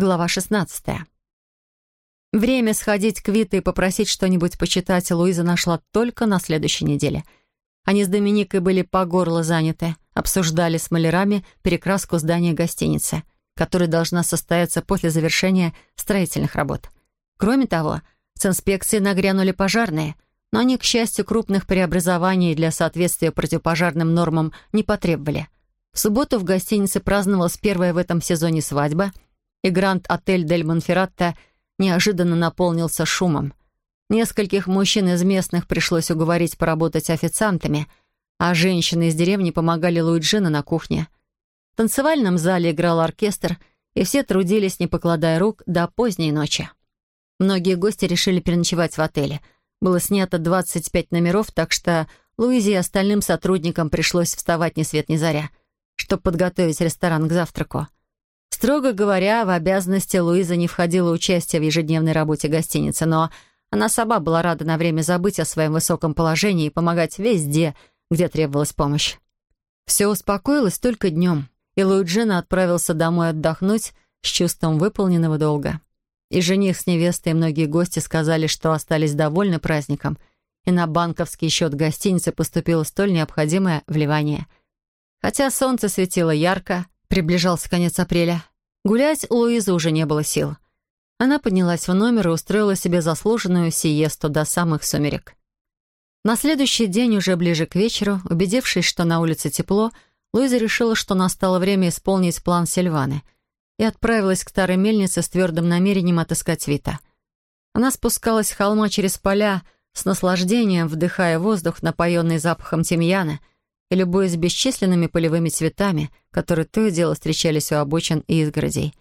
Глава 16. Время сходить к Вите и попросить что-нибудь почитать Луиза нашла только на следующей неделе. Они с Доминикой были по горло заняты, обсуждали с малярами перекраску здания гостиницы, которая должна состояться после завершения строительных работ. Кроме того, с инспекцией нагрянули пожарные, но они, к счастью, крупных преобразований для соответствия противопожарным нормам не потребовали. В субботу в гостинице праздновалась первая в этом сезоне свадьба — и Гранд-отель Дель Монферратто неожиданно наполнился шумом. Нескольких мужчин из местных пришлось уговорить поработать официантами, а женщины из деревни помогали Луиджина на кухне. В танцевальном зале играл оркестр, и все трудились, не покладая рук, до поздней ночи. Многие гости решили переночевать в отеле. Было снято 25 номеров, так что Луизе и остальным сотрудникам пришлось вставать ни свет ни заря, чтобы подготовить ресторан к завтраку. Строго говоря, в обязанности Луизы не входило участие в ежедневной работе гостиницы, но она сама была рада на время забыть о своем высоком положении и помогать везде, где требовалась помощь. Все успокоилось только днем, и Луиджина отправился домой отдохнуть с чувством выполненного долга. И жених с невестой и многие гости сказали, что остались довольны праздником, и на банковский счет гостиницы поступило столь необходимое вливание. Хотя солнце светило ярко, приближался конец апреля, Гулять у Луизы уже не было сил. Она поднялась в номер и устроила себе заслуженную сиесту до самых сумерек. На следующий день, уже ближе к вечеру, убедившись, что на улице тепло, Луиза решила, что настало время исполнить план Сильваны и отправилась к старой мельнице с твердым намерением отыскать Вита. Она спускалась с холма через поля, с наслаждением вдыхая воздух, напоенный запахом тимьяна, и любуясь бесчисленными полевыми цветами, которые то и дело встречались у обочин и изгородей.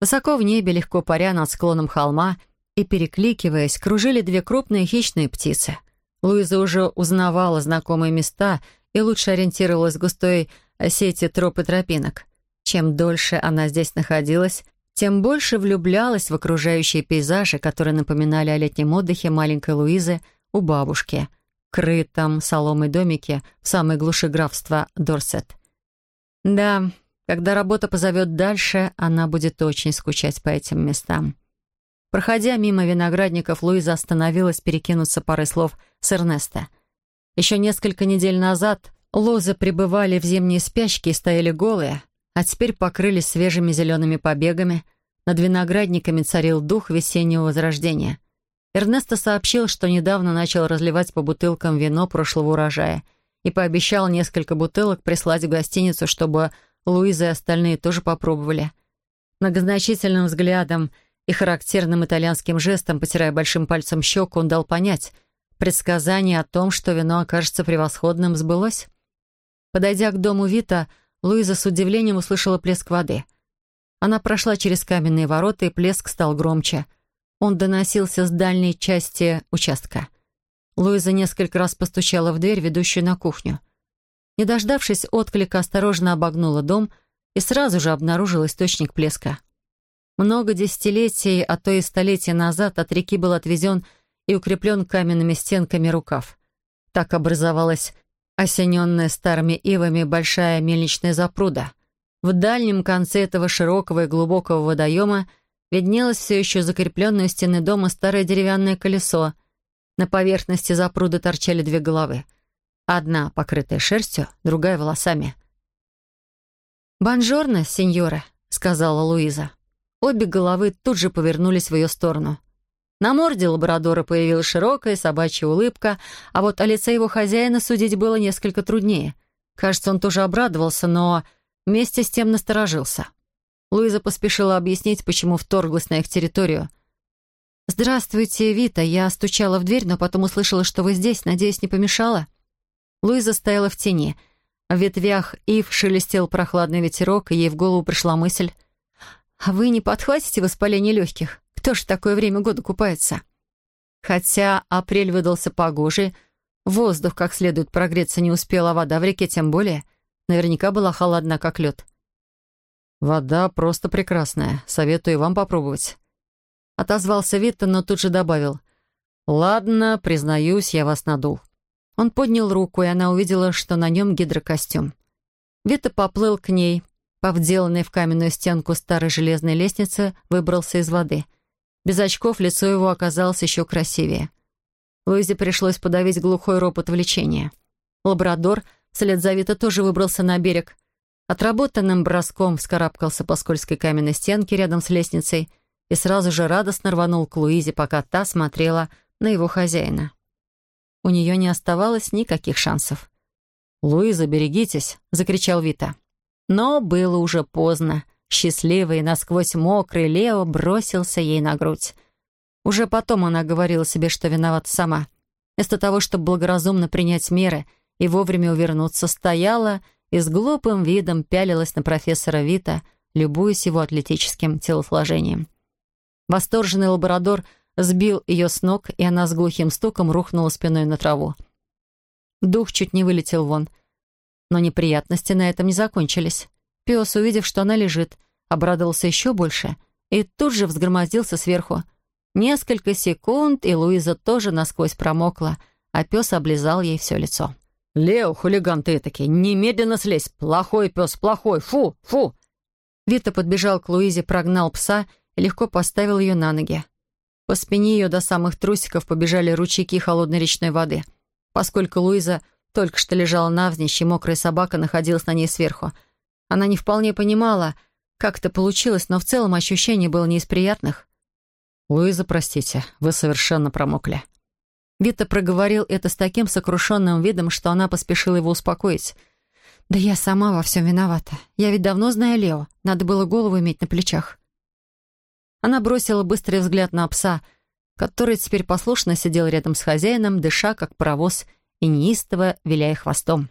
Высоко в небе, легко паря над склоном холма и перекликиваясь, кружили две крупные хищные птицы. Луиза уже узнавала знакомые места и лучше ориентировалась в густой сети троп и тропинок. Чем дольше она здесь находилась, тем больше влюблялась в окружающие пейзажи, которые напоминали о летнем отдыхе маленькой Луизы у бабушки — крытом соломой домике в самой глуши графства Дорсет. Да, когда работа позовет дальше, она будет очень скучать по этим местам. Проходя мимо виноградников, Луиза остановилась перекинуться парой слов с Эрнеста. Еще несколько недель назад лозы пребывали в зимние спячки и стояли голые, а теперь покрылись свежими зелеными побегами. Над виноградниками царил дух весеннего возрождения — Эрнесто сообщил, что недавно начал разливать по бутылкам вино прошлого урожая и пообещал несколько бутылок прислать в гостиницу, чтобы Луиза и остальные тоже попробовали. Многозначительным взглядом и характерным итальянским жестом, потирая большим пальцем щеку, он дал понять, предсказание о том, что вино окажется превосходным, сбылось. Подойдя к дому Вита, Луиза с удивлением услышала плеск воды. Она прошла через каменные ворота, и плеск стал громче — он доносился с дальней части участка. Луиза несколько раз постучала в дверь, ведущую на кухню. Не дождавшись отклика, осторожно обогнула дом и сразу же обнаружила источник плеска. Много десятилетий, а то и столетия назад от реки был отвезен и укреплен каменными стенками рукав. Так образовалась осененная старыми ивами большая мельничная запруда. В дальнем конце этого широкого и глубокого водоема виднелось все еще закрепленное у стены дома старое деревянное колесо. На поверхности запруда торчали две головы. Одна покрытая шерстью, другая волосами. «Бонжорно, сеньора», — сказала Луиза. Обе головы тут же повернулись в ее сторону. На морде лабрадора появилась широкая собачья улыбка, а вот о лице его хозяина судить было несколько труднее. Кажется, он тоже обрадовался, но вместе с тем насторожился. Луиза поспешила объяснить, почему вторглась на их территорию. «Здравствуйте, Вита. Я стучала в дверь, но потом услышала, что вы здесь. Надеюсь, не помешала?» Луиза стояла в тени. В ветвях ив шелестел прохладный ветерок, и ей в голову пришла мысль. «А вы не подхватите воспаление легких? Кто ж такое время года купается?» Хотя апрель выдался погожий, воздух как следует прогреться не успел, а вода в реке тем более. Наверняка была холодна, как лед. «Вода просто прекрасная. Советую вам попробовать». Отозвался Витта, но тут же добавил. «Ладно, признаюсь, я вас надул». Он поднял руку, и она увидела, что на нем гидрокостюм. Вита поплыл к ней, по вделанной в каменную стенку старой железной лестницы, выбрался из воды. Без очков лицо его оказалось еще красивее. Луизе пришлось подавить глухой ропот влечения. Лабрадор вслед за Вита тоже выбрался на берег. Отработанным броском вскарабкался по скользкой каменной стенке рядом с лестницей и сразу же радостно рванул к Луизе, пока та смотрела на его хозяина. У нее не оставалось никаких шансов. «Луиза, берегитесь!» — закричал Вита. Но было уже поздно. Счастливый, насквозь мокрый Лео бросился ей на грудь. Уже потом она говорила себе, что виновата сама. Вместо того, чтобы благоразумно принять меры и вовремя увернуться, стояла и с глупым видом пялилась на профессора Вита, любуясь его атлетическим телосложением. Восторженный лабрадор сбил ее с ног, и она с глухим стуком рухнула спиной на траву. Дух чуть не вылетел вон — но неприятности на этом не закончились. Пес, увидев, что она лежит, обрадовался еще больше и тут же взгромоздился сверху. Несколько секунд, и Луиза тоже насквозь промокла, а пес облизал ей все лицо. «Лео, хулиган ты таки, немедленно слезь! Плохой пес, плохой! Фу, фу!» Вита подбежал к Луизе, прогнал пса и легко поставил ее на ноги. По спине ее до самых трусиков побежали ручейки холодной речной воды. Поскольку Луиза только что лежала навзничь, и мокрая собака находилась на ней сверху. Она не вполне понимала, как это получилось, но в целом ощущение было не из приятных. «Луиза, простите, вы совершенно промокли». Вита проговорил это с таким сокрушенным видом, что она поспешила его успокоить. «Да я сама во всем виновата. Я ведь давно знаю Лео. Надо было голову иметь на плечах». Она бросила быстрый взгляд на пса, который теперь послушно сидел рядом с хозяином, дыша, как паровоз, и неистово виляя хвостом.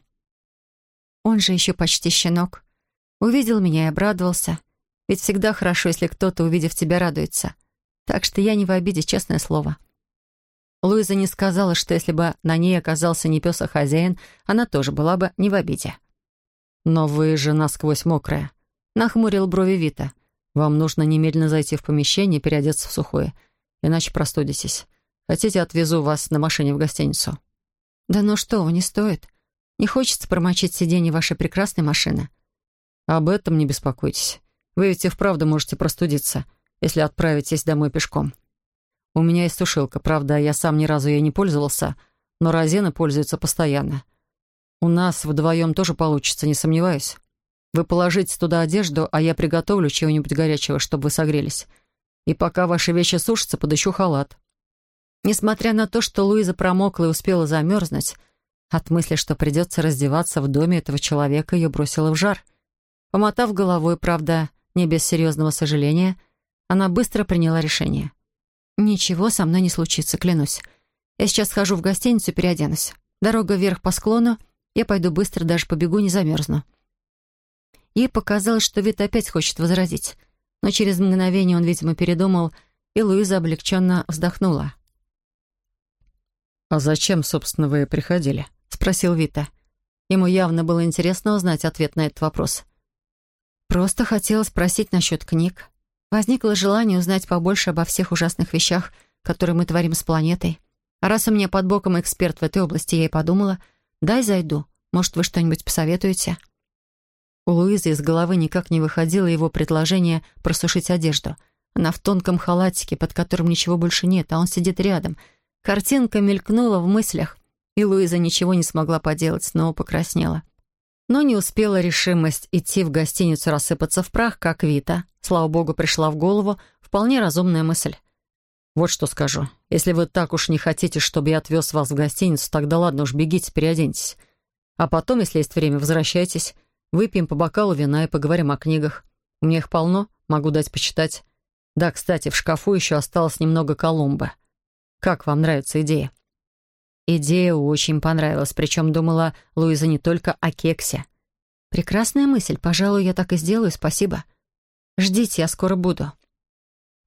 Он же еще почти щенок. Увидел меня и обрадовался. Ведь всегда хорошо, если кто-то, увидев тебя, радуется. Так что я не в обиде, честное слово. Луиза не сказала, что если бы на ней оказался не пес, а хозяин, она тоже была бы не в обиде. «Но вы же насквозь мокрая», — нахмурил брови Вита. «Вам нужно немедленно зайти в помещение и переодеться в сухое, иначе простудитесь. Хотите, отвезу вас на машине в гостиницу?» «Да ну что не стоит. Не хочется промочить сиденье вашей прекрасной машины». «Об этом не беспокойтесь. Вы ведь и вправду можете простудиться, если отправитесь домой пешком. У меня есть сушилка, правда, я сам ни разу ей не пользовался, но Розена пользуется постоянно. У нас вдвоем тоже получится, не сомневаюсь. Вы положите туда одежду, а я приготовлю чего-нибудь горячего, чтобы вы согрелись. И пока ваши вещи сушатся, подыщу халат. Несмотря на то, что Луиза промокла и успела замерзнуть, от мысли, что придется раздеваться в доме этого человека, ее бросило в жар. Помотав головой, правда, не без серьезного сожаления, она быстро приняла решение. «Ничего со мной не случится, клянусь. Я сейчас схожу в гостиницу переоденусь. Дорога вверх по склону, я пойду быстро, даже побегу, не замерзну». Ей показалось, что Вит опять хочет возразить, но через мгновение он, видимо, передумал, и Луиза облегченно вздохнула. «А зачем, собственно, вы приходили?» — спросил Вита. Ему явно было интересно узнать ответ на этот вопрос. «Просто хотела спросить насчет книг. Возникло желание узнать побольше обо всех ужасных вещах, которые мы творим с планетой. А раз у меня под боком эксперт в этой области, я и подумала, дай зайду, может, вы что-нибудь посоветуете?» У Луизы из головы никак не выходило его предложение просушить одежду. Она в тонком халатике, под которым ничего больше нет, а он сидит рядом — Картинка мелькнула в мыслях, и Луиза ничего не смогла поделать, снова покраснела. Но не успела решимость идти в гостиницу рассыпаться в прах, как Вита. Слава богу, пришла в голову вполне разумная мысль. «Вот что скажу. Если вы так уж не хотите, чтобы я отвез вас в гостиницу, тогда ладно уж, бегите, переоденьтесь. А потом, если есть время, возвращайтесь. Выпьем по бокалу вина и поговорим о книгах. У меня их полно, могу дать почитать. Да, кстати, в шкафу еще осталось немного Колумба. Как вам нравится идея?» Идея очень понравилась, причем думала Луиза не только о кексе. «Прекрасная мысль. Пожалуй, я так и сделаю, спасибо. Ждите, я скоро буду».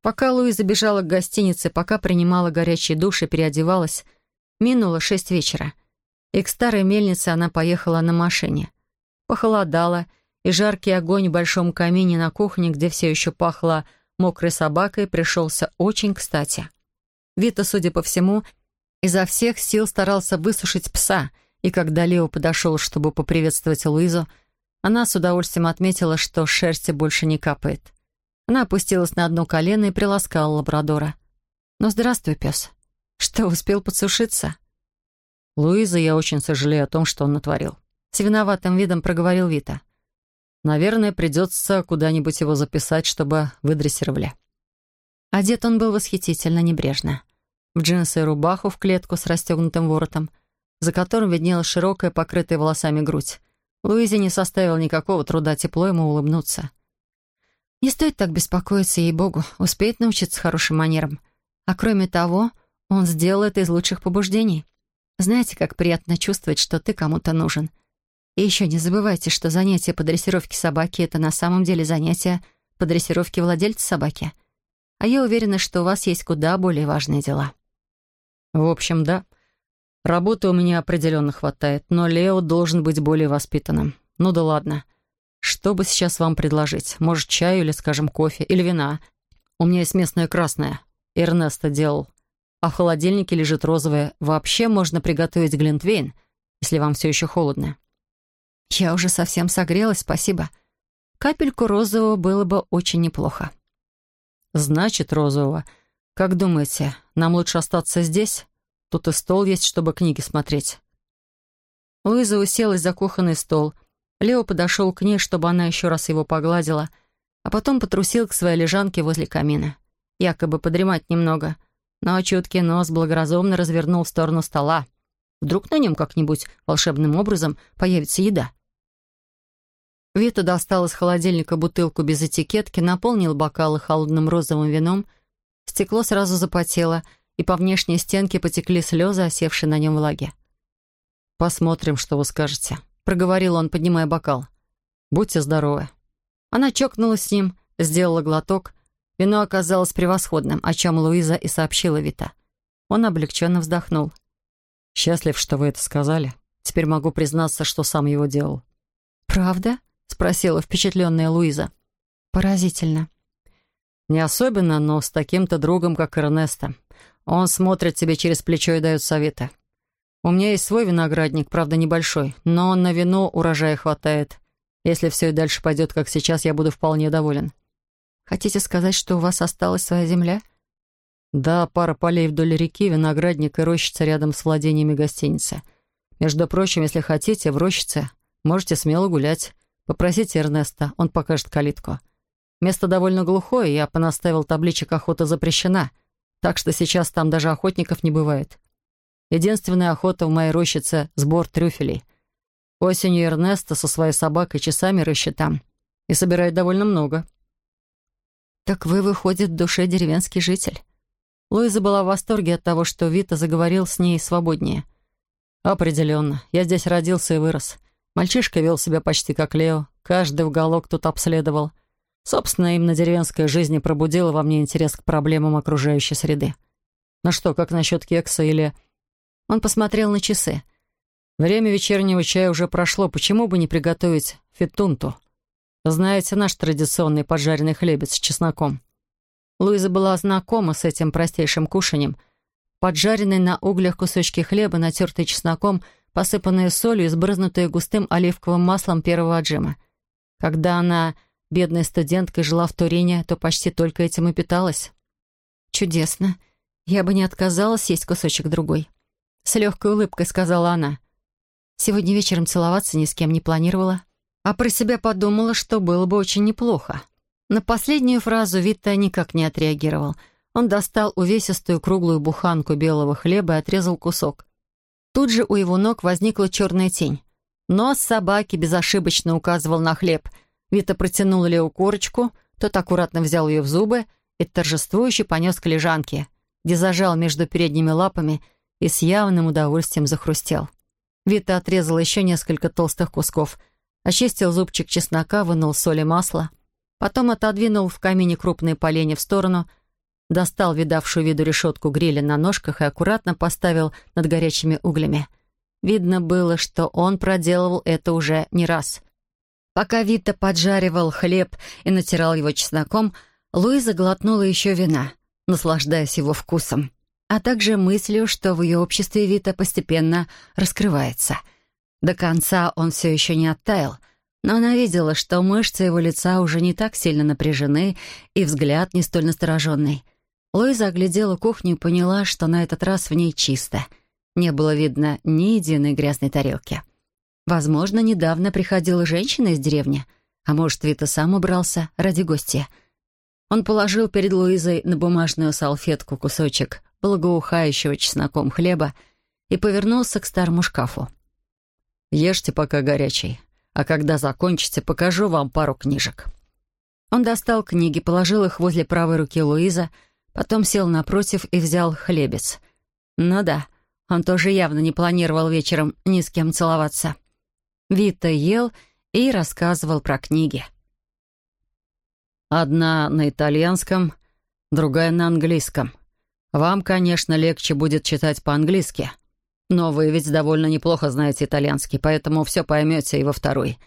Пока Луиза бежала к гостинице, пока принимала горячий душ и переодевалась, минуло шесть вечера. И к старой мельнице она поехала на машине. Похолодало, и жаркий огонь в большом камине на кухне, где все еще пахло мокрой собакой, пришелся очень кстати. Вита, судя по всему, изо всех сил старался высушить пса, и когда Лео подошел, чтобы поприветствовать Луизу, Она с удовольствием отметила, что шерсти больше не капает. Она опустилась на одно колено и приласкала лабрадора. «Ну, здравствуй, пес. Что, успел подсушиться?» «Луиза, я очень сожалею о том, что он натворил». С виноватым видом проговорил Вита. «Наверное, придется куда-нибудь его записать, чтобы выдрессировали». Одет он был восхитительно небрежно. В джинсы и рубаху в клетку с расстегнутым воротом, за которым виднелась широкая, покрытая волосами грудь. Луизе не составило никакого труда тепло ему улыбнуться. Не стоит так беспокоиться, ей-богу, успеет научиться хорошим манерам. А кроме того, он сделал это из лучших побуждений. Знаете, как приятно чувствовать, что ты кому-то нужен. И еще не забывайте, что занятие по дрессировке собаки — это на самом деле занятие по дрессировке владельца собаки — а я уверена, что у вас есть куда более важные дела». «В общем, да. Работы у меня определенно хватает, но Лео должен быть более воспитанным. Ну да ладно. Что бы сейчас вам предложить? Может, чаю или, скажем, кофе? Или вина? У меня есть местное красное. Эрнесто делал. А в холодильнике лежит розовое. Вообще можно приготовить глинтвейн, если вам все еще холодно». «Я уже совсем согрелась, спасибо. Капельку розового было бы очень неплохо». «Значит, Розового, как думаете, нам лучше остаться здесь? Тут и стол есть, чтобы книги смотреть». Луиза уселась за кухонный стол. Лео подошел к ней, чтобы она еще раз его погладила, а потом потрусил к своей лежанке возле камина. Якобы подремать немного. Но чуткий нос благоразумно развернул в сторону стола. Вдруг на нем как-нибудь волшебным образом появится еда. Вита достал из холодильника бутылку без этикетки, наполнил бокалы холодным розовым вином. Стекло сразу запотело, и по внешней стенке потекли слезы, осевшие на нем влаги. «Посмотрим, что вы скажете», — проговорил он, поднимая бокал. «Будьте здоровы». Она чокнулась с ним, сделала глоток. Вино оказалось превосходным, о чем Луиза и сообщила Вита. Он облегченно вздохнул. «Счастлив, что вы это сказали. Теперь могу признаться, что сам его делал». «Правда?» спросила впечатленная Луиза. «Поразительно». «Не особенно, но с таким-то другом, как Эрнесто. Он смотрит тебе через плечо и дает советы. У меня есть свой виноградник, правда, небольшой, но на вино урожая хватает. Если все и дальше пойдет, как сейчас, я буду вполне доволен». «Хотите сказать, что у вас осталась своя земля?» «Да, пара полей вдоль реки, виноградник и рощица рядом с владениями гостиницы. Между прочим, если хотите, в рощице можете смело гулять. Попросите Эрнеста, он покажет калитку. Место довольно глухое, я понаставил табличек «Охота запрещена», так что сейчас там даже охотников не бывает. Единственная охота в моей рощице — сбор трюфелей. Осенью Эрнеста со своей собакой часами рыщет там и собирает довольно много. «Так вы, выходит, в душе деревенский житель?» Луиза была в восторге от того, что Вита заговорил с ней свободнее. «Определенно. Я здесь родился и вырос. Мальчишка вел себя почти как Лео, каждый уголок тут обследовал. Собственно, именно деревенская жизнь пробудила во мне интерес к проблемам окружающей среды. Ну что, как насчет кекса или... Он посмотрел на часы. Время вечернего чая уже прошло, почему бы не приготовить фитунту? Знаете, наш традиционный поджаренный хлебец с чесноком. Луиза была знакома с этим простейшим кушанием. Поджаренный на углях кусочки хлеба, натертый чесноком — посыпанные солью и сбрызнутые густым оливковым маслом первого отжима. Когда она, бедная студентка, жила в Турине, то почти только этим и питалась. «Чудесно. Я бы не отказалась есть кусочек другой». С легкой улыбкой сказала она. Сегодня вечером целоваться ни с кем не планировала, а про себя подумала, что было бы очень неплохо. На последнюю фразу Витта никак не отреагировал. Он достал увесистую круглую буханку белого хлеба и отрезал кусок. Тут же у его ног возникла черная тень. Нос собаки безошибочно указывал на хлеб. Вита протянул Лео корочку, тот аккуратно взял ее в зубы и торжествующе понес к лежанке, где зажал между передними лапами и с явным удовольствием захрустел. Вита отрезал еще несколько толстых кусков, очистил зубчик чеснока, вынул соль и масло, потом отодвинул в камине крупные поленья в сторону — достал видавшую виду решетку гриля на ножках и аккуратно поставил над горячими углями. Видно было, что он проделывал это уже не раз. Пока Вита поджаривал хлеб и натирал его чесноком, Луиза глотнула еще вина, наслаждаясь его вкусом, а также мыслью, что в ее обществе Вита постепенно раскрывается. До конца он все еще не оттаял, Но она видела, что мышцы его лица уже не так сильно напряжены, и взгляд не столь настороженный. Луиза оглядела кухню и поняла, что на этот раз в ней чисто. Не было видно ни единой грязной тарелки. Возможно, недавно приходила женщина из деревни, а может, Вита сам убрался ради гостя. Он положил перед Луизой на бумажную салфетку кусочек благоухающего чесноком хлеба и повернулся к старому шкафу. «Ешьте пока горячий, а когда закончите, покажу вам пару книжек». Он достал книги, положил их возле правой руки Луиза, потом сел напротив и взял хлебец. Ну да, он тоже явно не планировал вечером ни с кем целоваться. Вита ел и рассказывал про книги. Одна на итальянском, другая на английском. Вам, конечно, легче будет читать по-английски, но вы ведь довольно неплохо знаете итальянский, поэтому все поймете и во второй.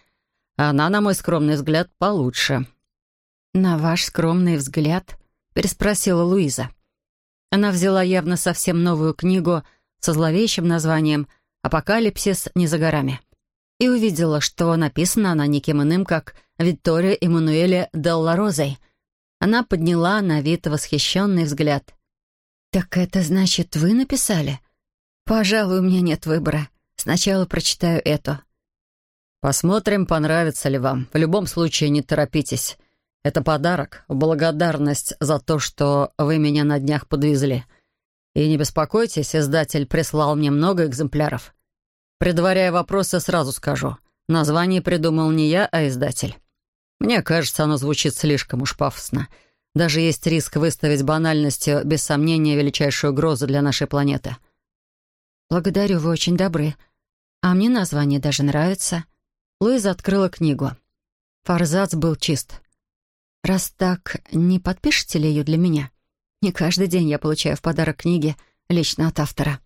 Она, на мой скромный взгляд, получше». «На ваш скромный взгляд?» — переспросила Луиза. Она взяла явно совсем новую книгу со зловещим названием «Апокалипсис не за горами» и увидела, что написана она никем иным, как Виктория Эммануэля Делла Розой. Она подняла на вид восхищенный взгляд. «Так это значит, вы написали?» «Пожалуй, у меня нет выбора. Сначала прочитаю эту». «Посмотрим, понравится ли вам. В любом случае, не торопитесь. Это подарок, благодарность за то, что вы меня на днях подвезли. И не беспокойтесь, издатель прислал мне много экземпляров. Предваряя вопросы, сразу скажу. Название придумал не я, а издатель. Мне кажется, оно звучит слишком уж пафосно. Даже есть риск выставить банальностью, без сомнения, величайшую угрозу для нашей планеты. «Благодарю, вы очень добры. А мне название даже нравится». Луиза открыла книгу. Форзац был чист. «Раз так, не подпишете ли ее для меня? Не каждый день я получаю в подарок книги лично от автора».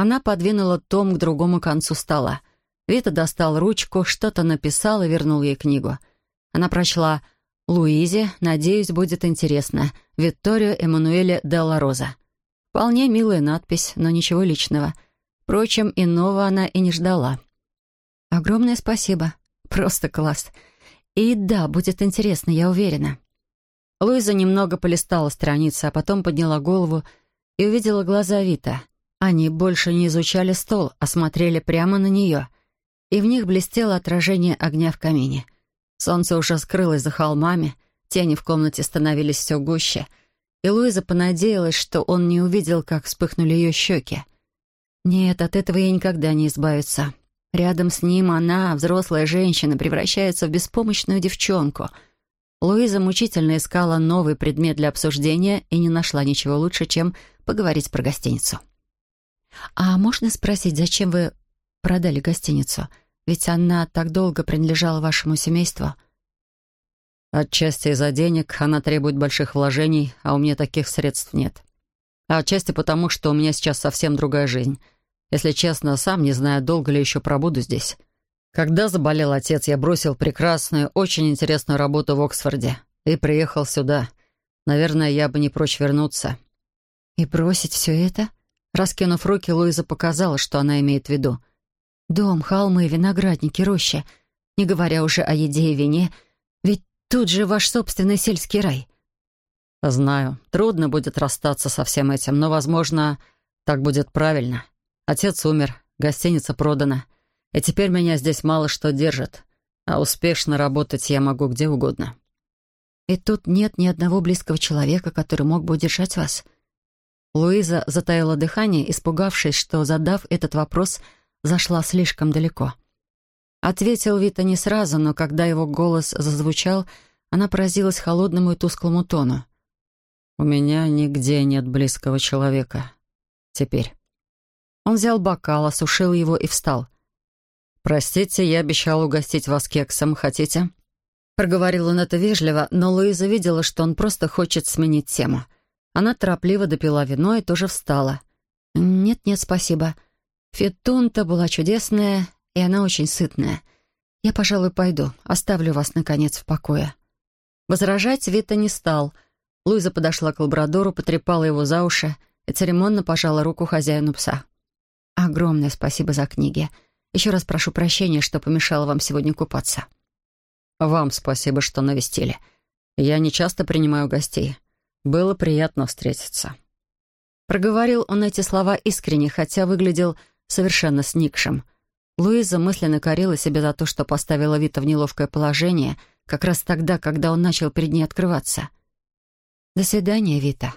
Она подвинула том к другому концу стола. Вита достал ручку, что-то написал и вернул ей книгу. Она прочла «Луизе, надеюсь, будет интересно. Викторио Эммануэле Делла Роза». Вполне милая надпись, но ничего личного. Впрочем, иного она и не ждала. «Огромное спасибо. Просто класс. И да, будет интересно, я уверена». Луиза немного полистала страницы, а потом подняла голову и увидела глаза Вита. Они больше не изучали стол, а смотрели прямо на нее. И в них блестело отражение огня в камине. Солнце уже скрылось за холмами, тени в комнате становились все гуще — и Луиза понадеялась, что он не увидел, как вспыхнули ее щеки. Нет, от этого ей никогда не избавиться. Рядом с ним она, взрослая женщина, превращается в беспомощную девчонку. Луиза мучительно искала новый предмет для обсуждения и не нашла ничего лучше, чем поговорить про гостиницу. «А можно спросить, зачем вы продали гостиницу? Ведь она так долго принадлежала вашему семейству». Отчасти из-за денег она требует больших вложений, а у меня таких средств нет. А отчасти потому, что у меня сейчас совсем другая жизнь. Если честно, сам не знаю, долго ли еще пробуду здесь. Когда заболел отец, я бросил прекрасную, очень интересную работу в Оксфорде и приехал сюда. Наверное, я бы не прочь вернуться. И бросить все это? Раскинув руки, Луиза показала, что она имеет в виду. Дом, холмы, виноградники, роща. Не говоря уже о еде и вине — Тут же ваш собственный сельский рай». «Знаю, трудно будет расстаться со всем этим, но, возможно, так будет правильно. Отец умер, гостиница продана, и теперь меня здесь мало что держит, а успешно работать я могу где угодно». «И тут нет ни одного близкого человека, который мог бы удержать вас?» Луиза затаила дыхание, испугавшись, что, задав этот вопрос, зашла слишком далеко. Ответил Вита не сразу, но когда его голос зазвучал, она поразилась холодному и тусклому тону. «У меня нигде нет близкого человека. Теперь». Он взял бокал, осушил его и встал. «Простите, я обещал угостить вас кексом. Хотите?» Проговорил он это вежливо, но Луиза видела, что он просто хочет сменить тему. Она торопливо допила вино и тоже встала. «Нет-нет, спасибо. Фетунта была чудесная, и она очень сытная. Я, пожалуй, пойду, оставлю вас, наконец, в покое». Возражать Вита не стал. Луиза подошла к лабрадору, потрепала его за уши и церемонно пожала руку хозяину пса. «Огромное спасибо за книги. Еще раз прошу прощения, что помешала вам сегодня купаться». «Вам спасибо, что навестили. Я не часто принимаю гостей. Было приятно встретиться». Проговорил он эти слова искренне, хотя выглядел совершенно сникшим. Луиза мысленно корила себя за то, что поставила Вита в неловкое положение, как раз тогда, когда он начал перед ней открываться. «До свидания, Вита»,